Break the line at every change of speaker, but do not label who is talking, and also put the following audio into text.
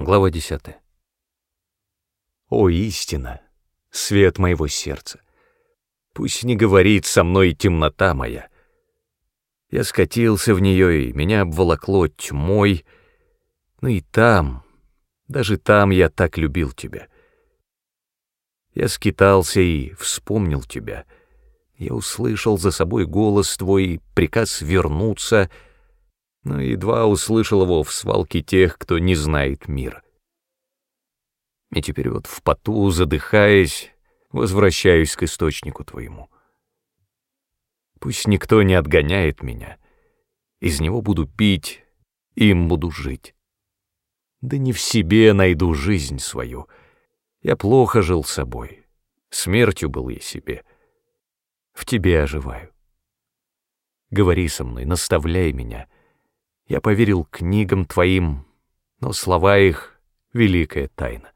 Глава 10. О, истина, свет моего сердца! Пусть не говорит со мной темнота моя. Я скатился в нее, и меня обволокло тьмой, но и там, даже там я так любил тебя. Я скитался и вспомнил тебя. Я услышал за собой голос твой, приказ вернуться — но едва услышал его в свалке тех, кто не знает мира. И теперь вот в поту, задыхаясь, возвращаюсь к источнику твоему. Пусть никто не отгоняет меня, из него буду пить, им буду жить. Да не в себе найду жизнь свою, я плохо жил собой, смертью был я себе, в тебе оживаю. Говори со мной, наставляй меня — я поверил книгам твоим, но слова их — великая тайна.